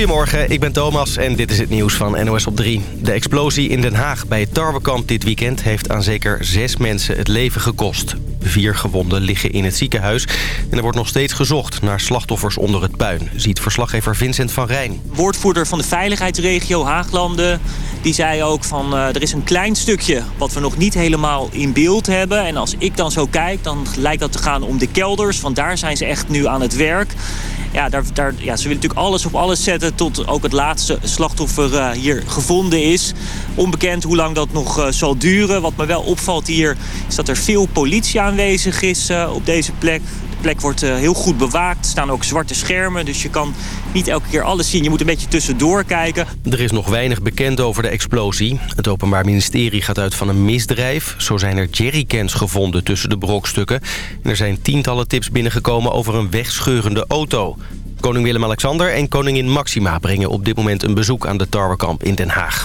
Goedemorgen, ik ben Thomas en dit is het nieuws van NOS op 3. De explosie in Den Haag bij het Tarwekamp dit weekend... heeft aan zeker zes mensen het leven gekost. Vier gewonden liggen in het ziekenhuis. En er wordt nog steeds gezocht naar slachtoffers onder het puin... ziet verslaggever Vincent van Rijn. Woordvoerder van de veiligheidsregio Haaglanden... die zei ook van uh, er is een klein stukje wat we nog niet helemaal in beeld hebben. En als ik dan zo kijk, dan lijkt dat te gaan om de kelders. Want daar zijn ze echt nu aan het werk ja, daar, daar, ja, ze willen natuurlijk alles op alles zetten tot ook het laatste slachtoffer uh, hier gevonden is. Onbekend hoe lang dat nog uh, zal duren. Wat me wel opvalt hier is dat er veel politie aanwezig is uh, op deze plek. Plek wordt heel goed bewaakt. Er staan ook zwarte schermen, dus je kan niet elke keer alles zien. Je moet een beetje tussendoor kijken. Er is nog weinig bekend over de explosie. Het Openbaar Ministerie gaat uit van een misdrijf. Zo zijn er jerrycans gevonden tussen de brokstukken. En er zijn tientallen tips binnengekomen over een wegscheurende auto. Koning Willem-Alexander en koningin Maxima brengen op dit moment een bezoek aan de Tarwekamp in Den Haag.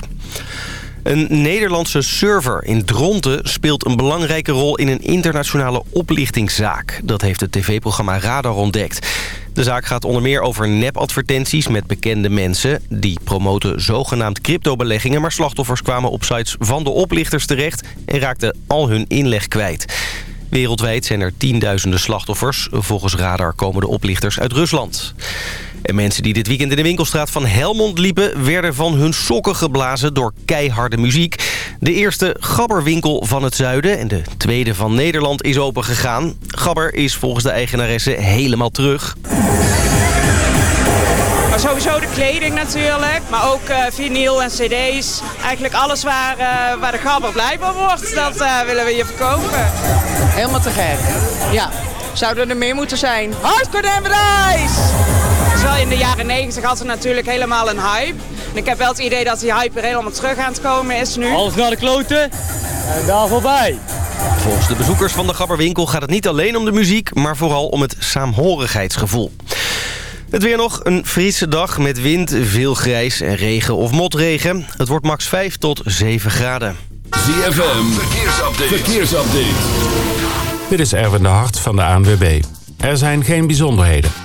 Een Nederlandse server in Dronten speelt een belangrijke rol in een internationale oplichtingszaak. Dat heeft het tv-programma Radar ontdekt. De zaak gaat onder meer over nepadvertenties met bekende mensen. Die promoten zogenaamd cryptobeleggingen... maar slachtoffers kwamen op sites van de oplichters terecht... en raakten al hun inleg kwijt. Wereldwijd zijn er tienduizenden slachtoffers. Volgens Radar komen de oplichters uit Rusland. En mensen die dit weekend in de winkelstraat van Helmond liepen... werden van hun sokken geblazen door keiharde muziek. De eerste Gabberwinkel van het zuiden en de tweede van Nederland is opengegaan. Gabber is volgens de eigenaresse helemaal terug. Maar sowieso de kleding natuurlijk, maar ook uh, vinyl en cd's. Eigenlijk alles waar, uh, waar de gabber blij van wordt, dat uh, willen we hier verkopen. Helemaal te gek, ja. Zouden er meer moeten zijn. Hardcore en Bedrijs! In de jaren 90 had er natuurlijk helemaal een hype. En ik heb wel het idee dat die hype er helemaal terug aan het komen is nu. Alles naar de kloten en daar voorbij. Volgens de bezoekers van de Gabberwinkel gaat het niet alleen om de muziek... maar vooral om het saamhorigheidsgevoel. Het weer nog, een frisse dag met wind, veel grijs en regen of motregen. Het wordt max 5 tot 7 graden. ZFM, verkeersupdate. verkeersupdate. Dit is Erwin de Hart van de ANWB. Er zijn geen bijzonderheden.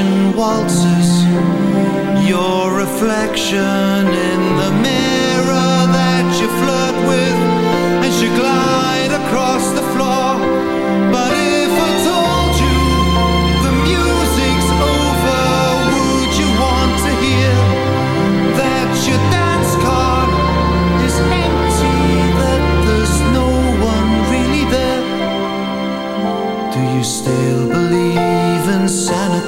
Old-fashioned waltzes Your reflection in the mirror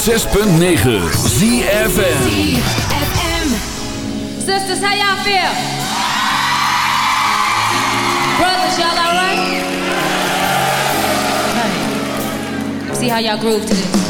106.9 ZFM. Sisters, how y'all feel? Brothers, y'all alright? Okay. See how y'all groove to this.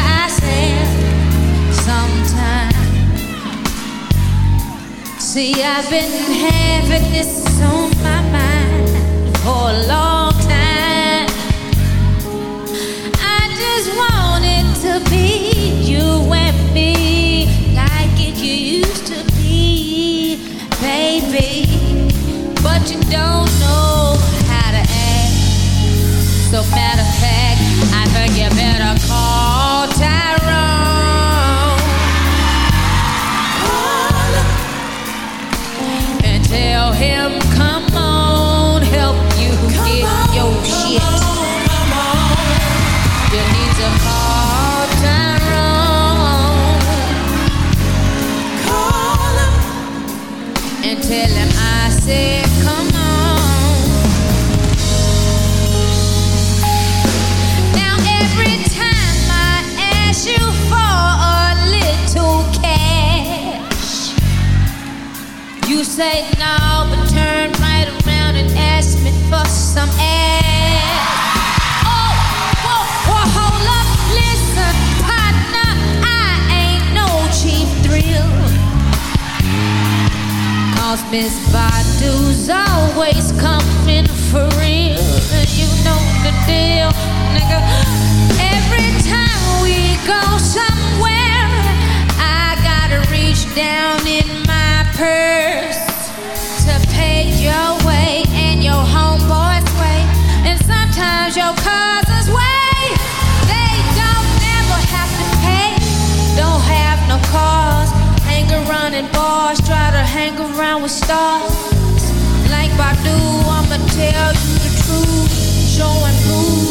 See, I've been having this on my mind for a long time. I just want it to be you and me, like it used to be, baby. But you don't know how to act, so matter. hang around with stars. Like Badu. I'ma tell you the truth, Showing proof.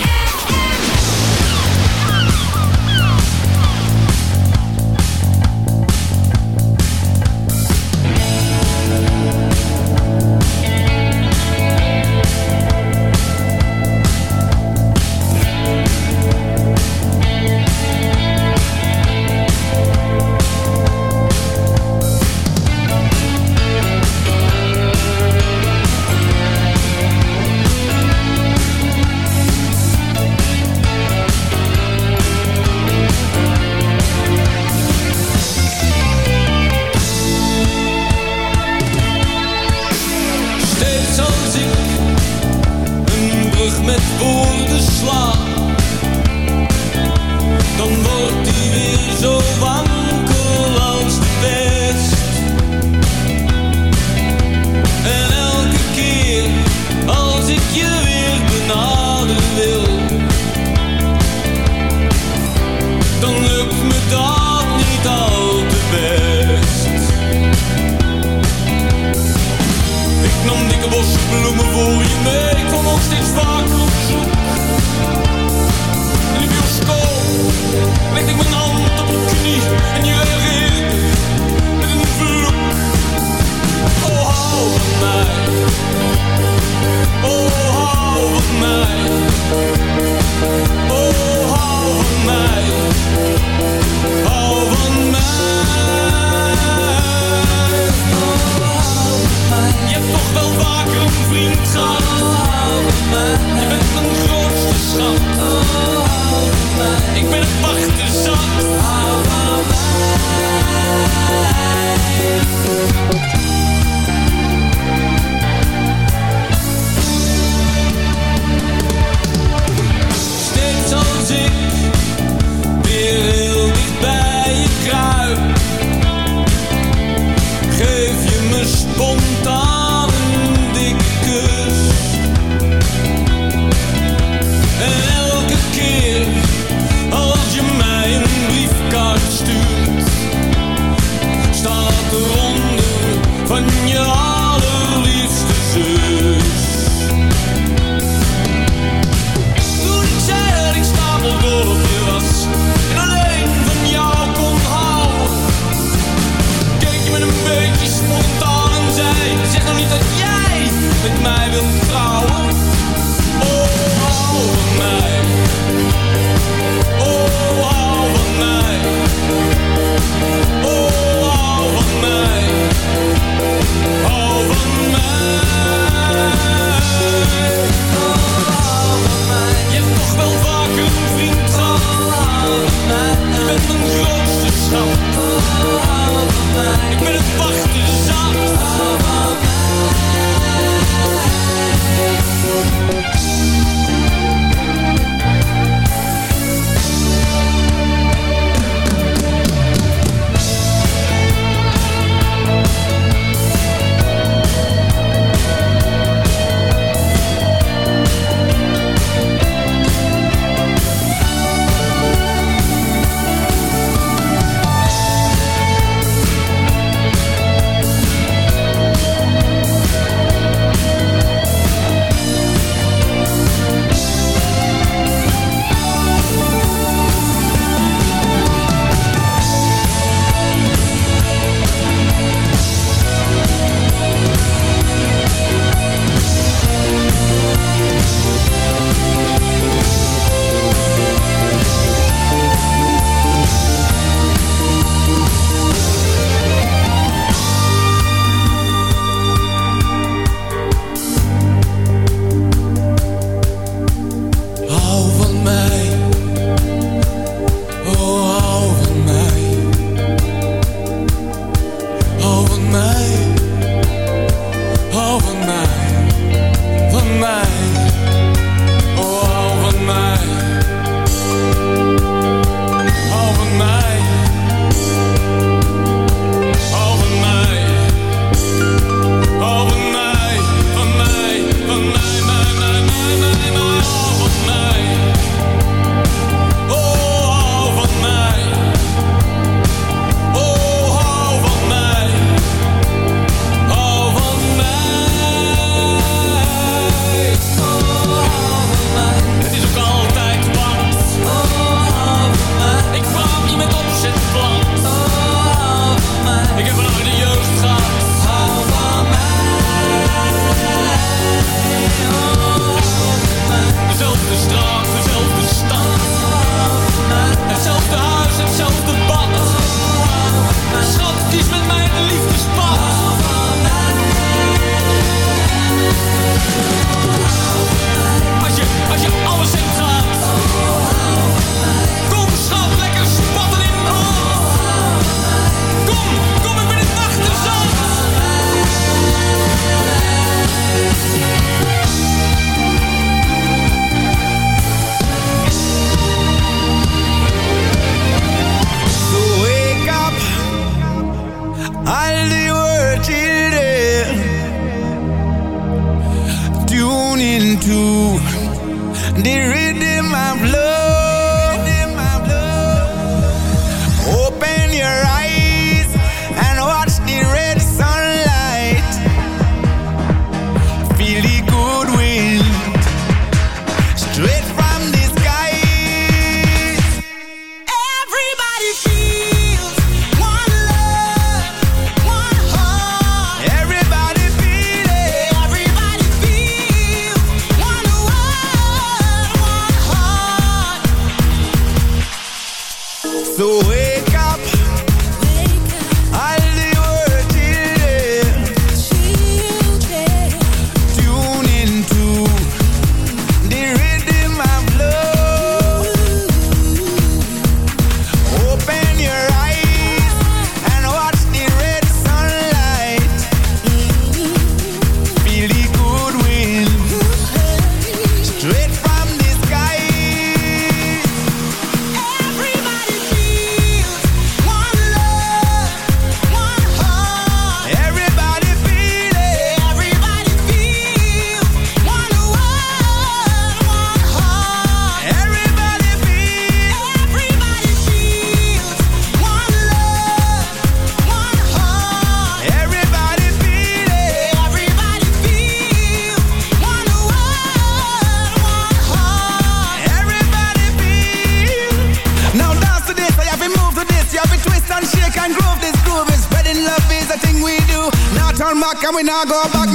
we not go back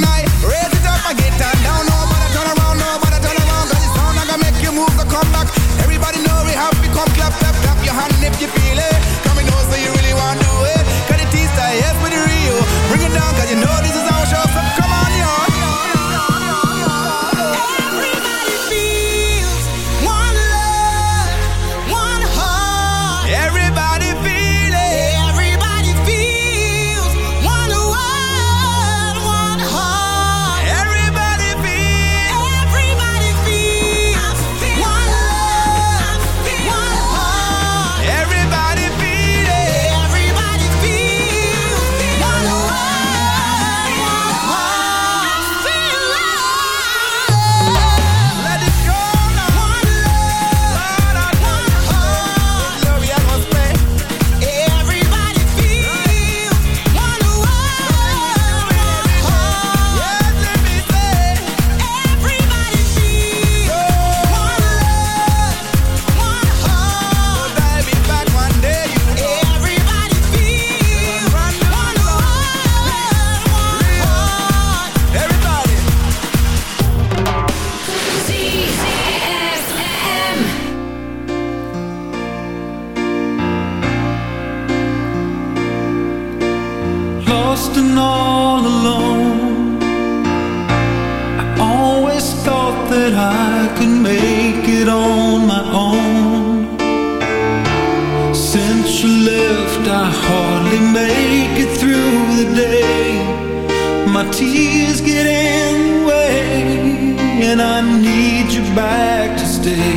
You left I hardly make it through the day. My tears get in the way And I need you back to stay.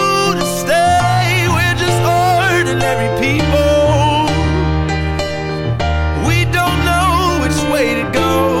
go.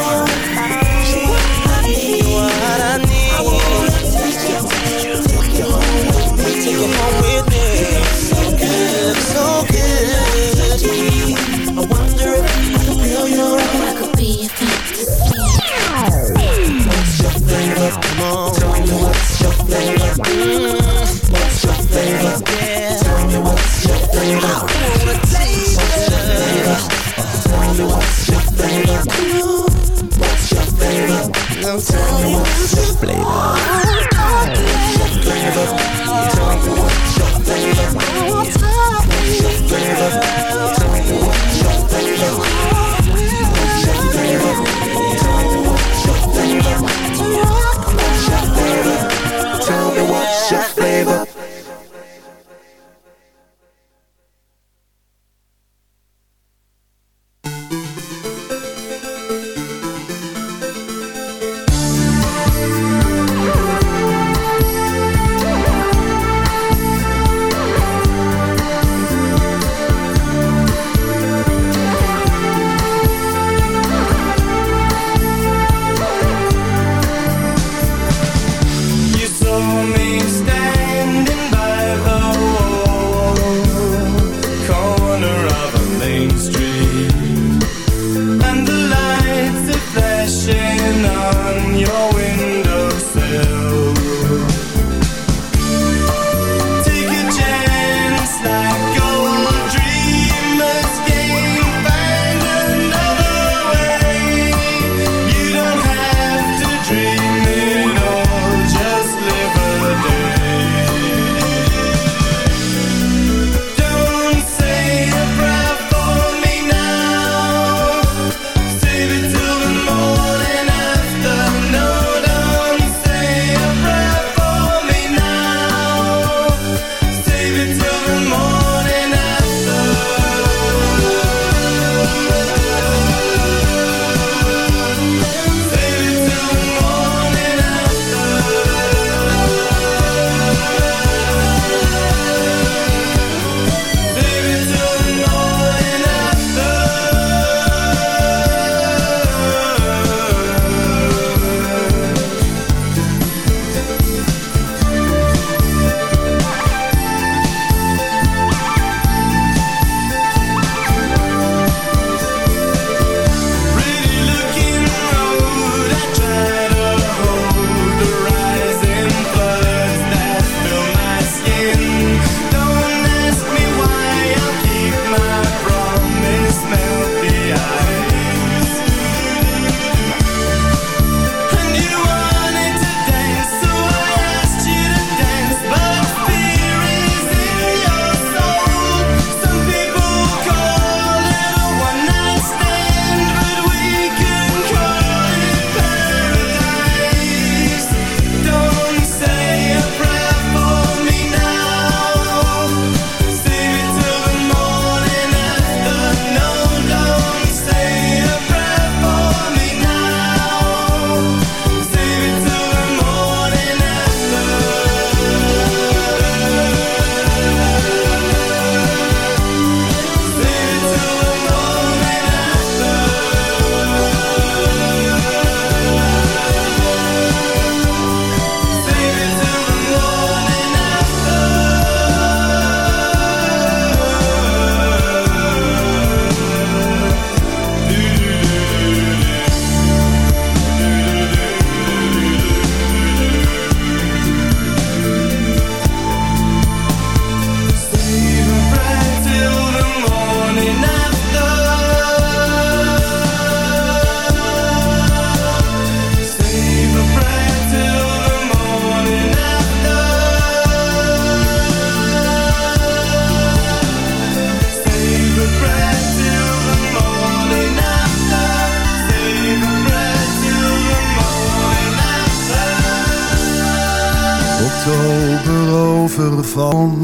flavor? Come on. Tell me what's your flavor? Mm-hmm. What's your flavor? Yeah. Tell me what's your flavor? I wanna taste me what's your flavor? Mm-hmm. What's your? Now tell me what's your flavor. Flavor? Tell me what's your flavor? What's your flavor? your flavor. told me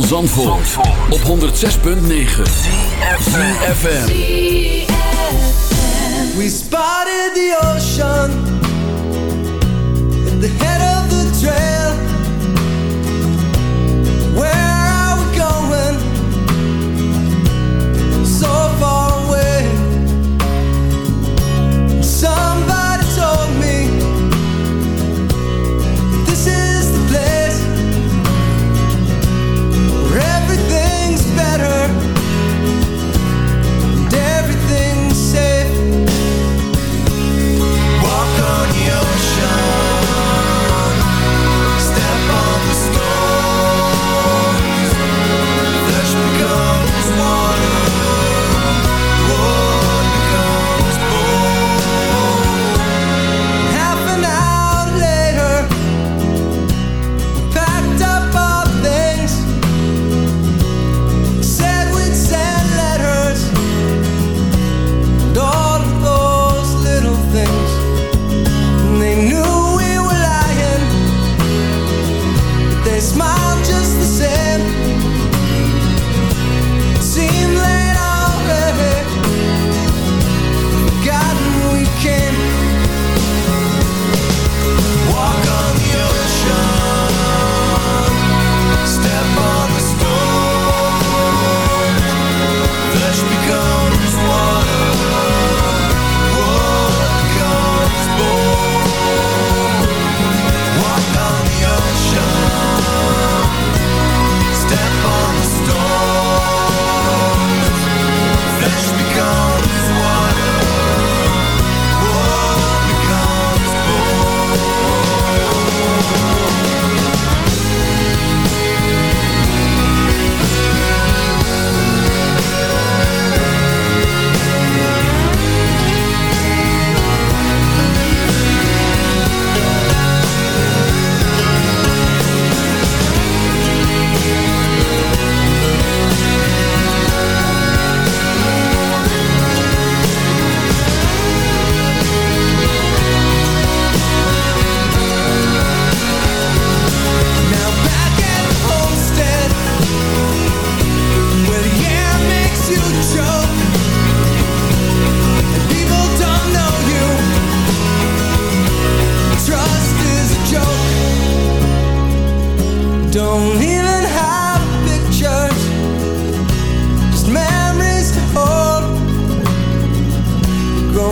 Van Zandvoort, op 106.9 CFFM We spotted the ocean of the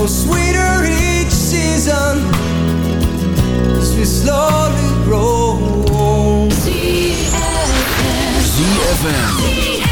sweeter each season as we slowly grow. ZFM. Got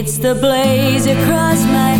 It's the blaze across my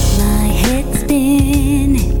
been